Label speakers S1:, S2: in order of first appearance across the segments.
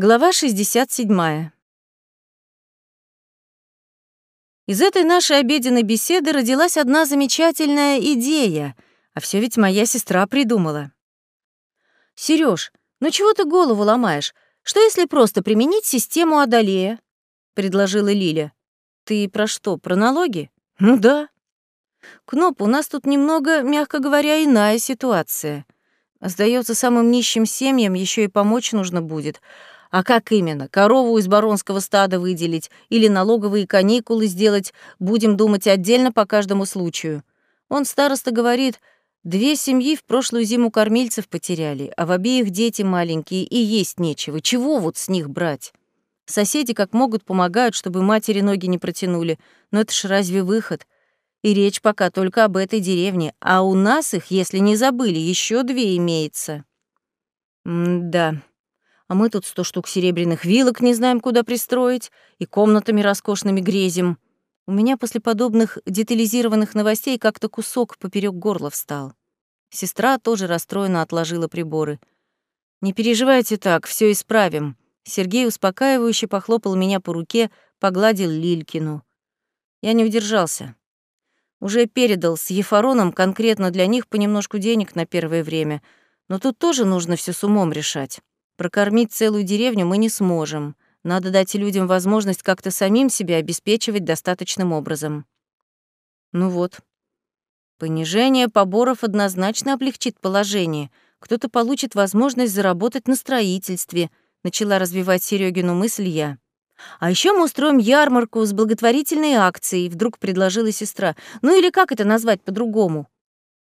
S1: Глава 67. Из этой нашей обеденной беседы родилась одна замечательная идея, а все ведь моя сестра придумала. Сереж, ну чего ты голову ломаешь? Что если просто применить систему Адалея? предложила Лиля. Ты про что, про налоги? Ну да. Кноп, у нас тут немного, мягко говоря, иная ситуация. Сдается самым нищим семьям еще и помочь нужно будет. А как именно? Корову из баронского стада выделить или налоговые каникулы сделать, будем думать отдельно по каждому случаю. Он, староста, говорит, две семьи в прошлую зиму кормильцев потеряли, а в обеих дети маленькие и есть нечего. Чего вот с них брать? Соседи как могут помогают, чтобы матери ноги не протянули, но это ж разве выход? И речь пока только об этой деревне, а у нас их, если не забыли, еще две имеется. М-да, а мы тут сто штук серебряных вилок не знаем, куда пристроить, и комнатами роскошными грезим. У меня после подобных детализированных новостей как-то кусок поперек горла встал. Сестра тоже расстроенно отложила приборы. «Не переживайте так, все исправим». Сергей успокаивающе похлопал меня по руке, погладил Лилькину. Я не удержался. Уже передал с Ефароном конкретно для них понемножку денег на первое время, но тут тоже нужно все с умом решать. Прокормить целую деревню мы не сможем. Надо дать людям возможность как-то самим себя обеспечивать достаточным образом. Ну вот. Понижение поборов однозначно облегчит положение. Кто-то получит возможность заработать на строительстве, начала развивать Серегину мысль я. А еще мы устроим ярмарку с благотворительной акцией, вдруг предложила сестра. Ну или как это назвать по-другому?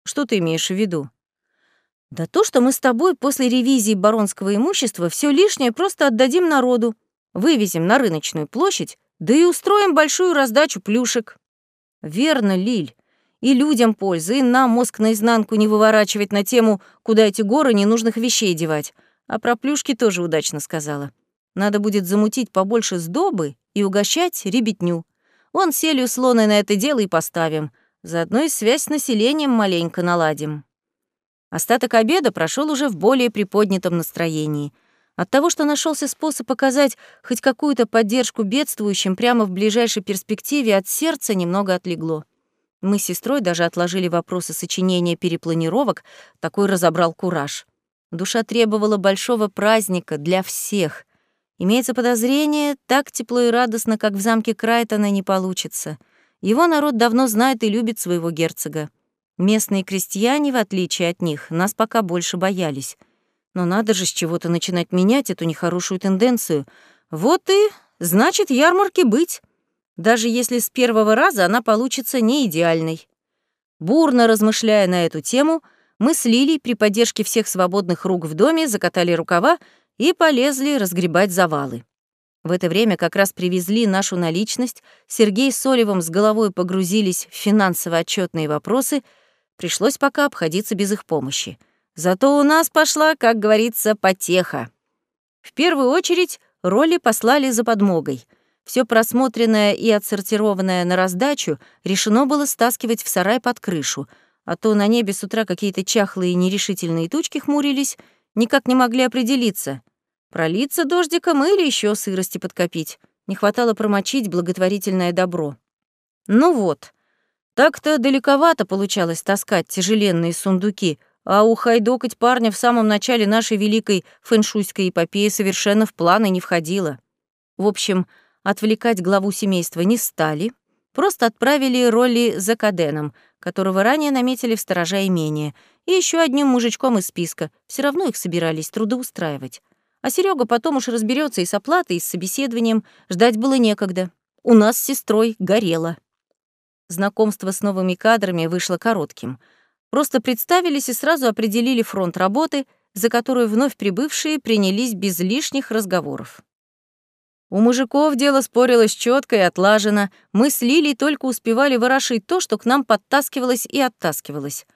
S1: Что ты имеешь в виду? Да то, что мы с тобой после ревизии баронского имущества все лишнее просто отдадим народу, вывезем на рыночную площадь, да и устроим большую раздачу плюшек. Верно, Лиль. И людям пользы, и нам мозг наизнанку не выворачивать на тему, куда эти горы ненужных вещей девать. А про плюшки тоже удачно сказала. Надо будет замутить побольше сдобы и угощать ребятню. Вон селью слоной на это дело и поставим. Заодно и связь с населением маленько наладим. Остаток обеда прошел уже в более приподнятом настроении. От того, что нашелся способ оказать хоть какую-то поддержку бедствующим прямо в ближайшей перспективе, от сердца немного отлегло. Мы с сестрой даже отложили вопросы сочинения перепланировок, такой разобрал кураж. Душа требовала большого праздника для всех. Имеется подозрение, так тепло и радостно, как в замке Крайтона, не получится. Его народ давно знает и любит своего герцога. Местные крестьяне, в отличие от них, нас пока больше боялись. Но надо же с чего-то начинать менять эту нехорошую тенденцию. Вот и, значит, ярмарки быть. Даже если с первого раза она получится не идеальной. Бурно размышляя на эту тему, мы с Лилей при поддержке всех свободных рук в доме закатали рукава и полезли разгребать завалы. В это время как раз привезли нашу наличность, Сергей с Олевом с головой погрузились в финансово-отчетные вопросы — Пришлось пока обходиться без их помощи. Зато у нас пошла, как говорится, потеха. В первую очередь роли послали за подмогой. Все просмотренное и отсортированное на раздачу решено было стаскивать в сарай под крышу, а то на небе с утра какие-то чахлые нерешительные тучки хмурились, никак не могли определиться, пролиться дождиком или еще сырости подкопить. Не хватало промочить благотворительное добро. Ну вот, так-то далековато получалось таскать тяжеленные сундуки, а ухайдокать парня в самом начале нашей великой фэншуйской эпопеи совершенно в планы не входило. В общем, отвлекать главу семейства не стали, просто отправили роли за Каденом, которого ранее наметили в сторожа имения, и еще одним мужичком из списка, все равно их собирались трудоустраивать. А Серега потом уж разберется и с оплатой, и с собеседованием, ждать было некогда. У нас с сестрой горело. Знакомство с новыми кадрами вышло коротким. Просто представились и сразу определили фронт работы, за которую вновь прибывшие принялись без лишних разговоров. У мужиков дело спорилось четко и отлажено. Мы с Лилей только успевали ворошить то, что к нам подтаскивалось и оттаскивалось.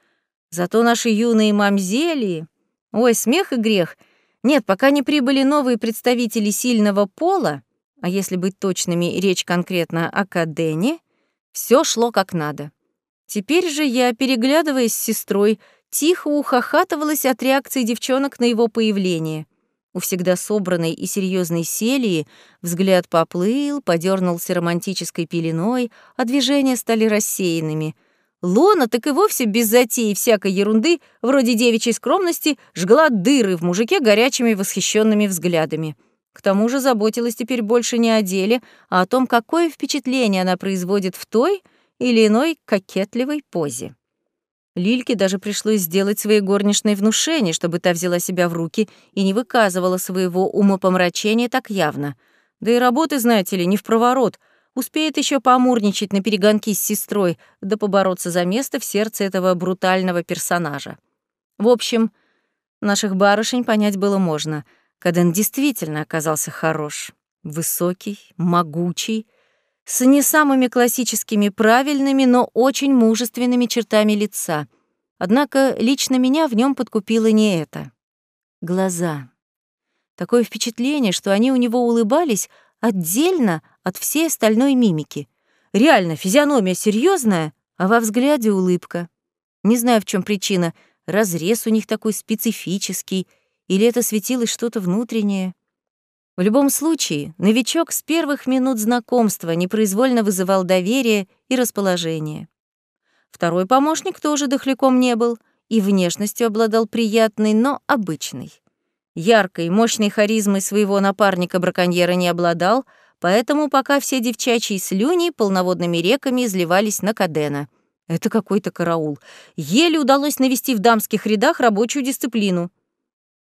S1: Зато наши юные мамзели... Ой, смех и грех. Нет, пока не прибыли новые представители сильного пола, а если быть точными, речь конкретно о Кадене, все шло как надо. Теперь же я, переглядываясь с сестрой, тихо ухахатывалась от реакции девчонок на его появление. У всегда собранной и серьезной Селии взгляд поплыл, подернулся романтической пеленой, а движения стали рассеянными. Лона так и вовсе без затеи всякой ерунды, вроде девичьей скромности, жгла дыры в мужике горячими восхищенными взглядами. К тому же заботилась теперь больше не о деле, а о том, какое впечатление она производит в той или иной кокетливой позе. Лильке даже пришлось сделать своей горничной внушение, чтобы та взяла себя в руки и не выказывала своего умопомрачения так явно. Да и работы, знаете ли, не в проворот. Успеет еще поамурничать на перегонки с сестрой, да побороться за место в сердце этого брутального персонажа. В общем, наших барышень понять было можно. Каден действительно оказался хорош. Высокий, могучий, с не самыми классическими правильными, но очень мужественными чертами лица. Однако лично меня в нем подкупило не это. Глаза. Такое впечатление, что они у него улыбались отдельно от всей остальной мимики. Реально, физиономия серьезная, а во взгляде улыбка. Не знаю, в чем причина, разрез у них такой специфический, или это светилось что-то внутреннее. В любом случае, новичок с первых минут знакомства непроизвольно вызывал доверие и расположение. Второй помощник тоже дохляком не был и внешностью обладал приятной, но обычной. Яркой, мощной харизмой своего напарника-браконьера не обладал, поэтому пока все девчачьи слюни полноводными реками изливались на Кадена. Это какой-то караул. Еле удалось навести в дамских рядах рабочую дисциплину.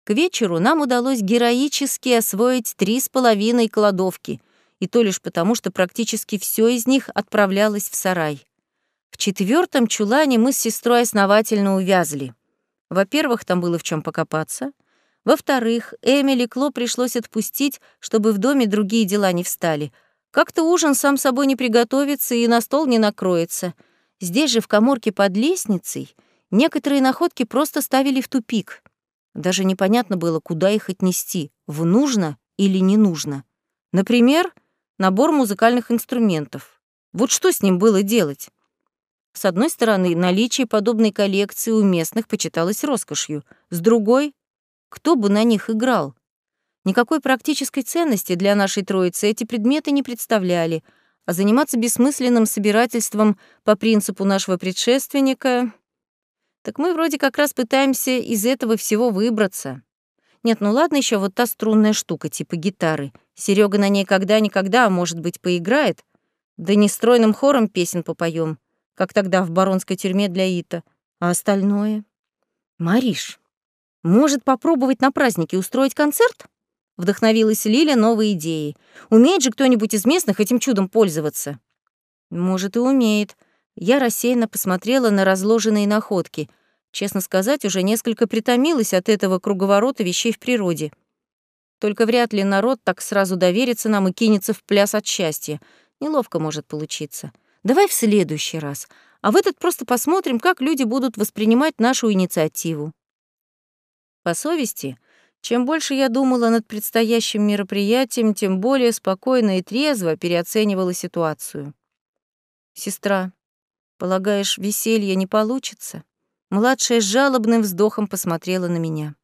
S1: К вечеру нам удалось героически освоить три с половиной кладовки, и то лишь потому, что практически все из них отправлялось в сарай. В четвертом чулане мы с сестрой основательно увязли. Во-первых, там было в чем покопаться. Во-вторых, Эмили Кло пришлось отпустить, чтобы в доме другие дела не встали. Как-то ужин сам собой не приготовится и на стол не накроется. Здесь же, в коморке под лестницей, некоторые находки просто ставили в тупик. Даже непонятно было, куда их отнести, в нужно или не нужно. Например, набор музыкальных инструментов. Вот что с ним было делать? С одной стороны, наличие подобной коллекции у местных почиталось роскошью. С другой, кто бы на них играл? Никакой практической ценности для нашей троицы эти предметы не представляли, а заниматься бессмысленным собирательством по принципу нашего предшественника так мы вроде как раз пытаемся из этого всего выбраться. Нет, ну ладно еще вот та струнная штука типа гитары. Серега на ней когда-никогда, а может быть, поиграет. Да не стройным хором песен попоем, как тогда в баронской тюрьме для Ита. А остальное? Мариш, может попробовать на празднике устроить концерт? Вдохновилась Лиля новой идеей. Умеет же кто-нибудь из местных этим чудом пользоваться? Может, и умеет. Я рассеянно посмотрела на разложенные находки. Честно сказать, уже несколько притомилась от этого круговорота вещей в природе. Только вряд ли народ так сразу доверится нам и кинется в пляс от счастья. Неловко может получиться. Давай в следующий раз. А в этот просто посмотрим, как люди будут воспринимать нашу инициативу. По совести, чем больше я думала над предстоящим мероприятием, тем более спокойно и трезво переоценивала ситуацию. Сестра, Полагаешь, веселье не получится? Младшая с жалобным вздохом посмотрела на меня.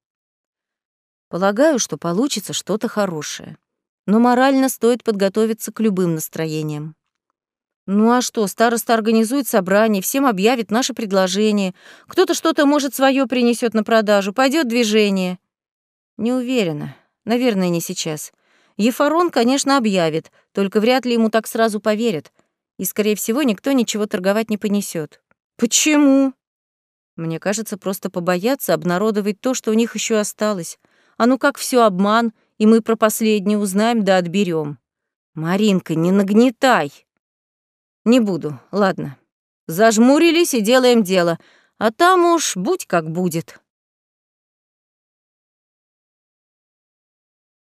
S1: Полагаю, что получится что-то хорошее. Но морально стоит подготовиться к любым настроениям. Ну а что, староста организует собрание, всем объявит наше предложение. Кто-то что-то, может, свое принесет на продажу, пойдет движение. Не уверена. Наверное, не сейчас. Ефарон, конечно, объявит, только вряд ли ему так сразу поверят и, скорее всего, никто ничего торговать не понесет. Почему? Мне кажется, просто побояться обнародовать то, что у них еще осталось. А ну как все обман, и мы про последнее узнаем да отберем. Маринка, не нагнетай. Не буду, ладно. Зажмурились и делаем дело, а там уж будь как будет.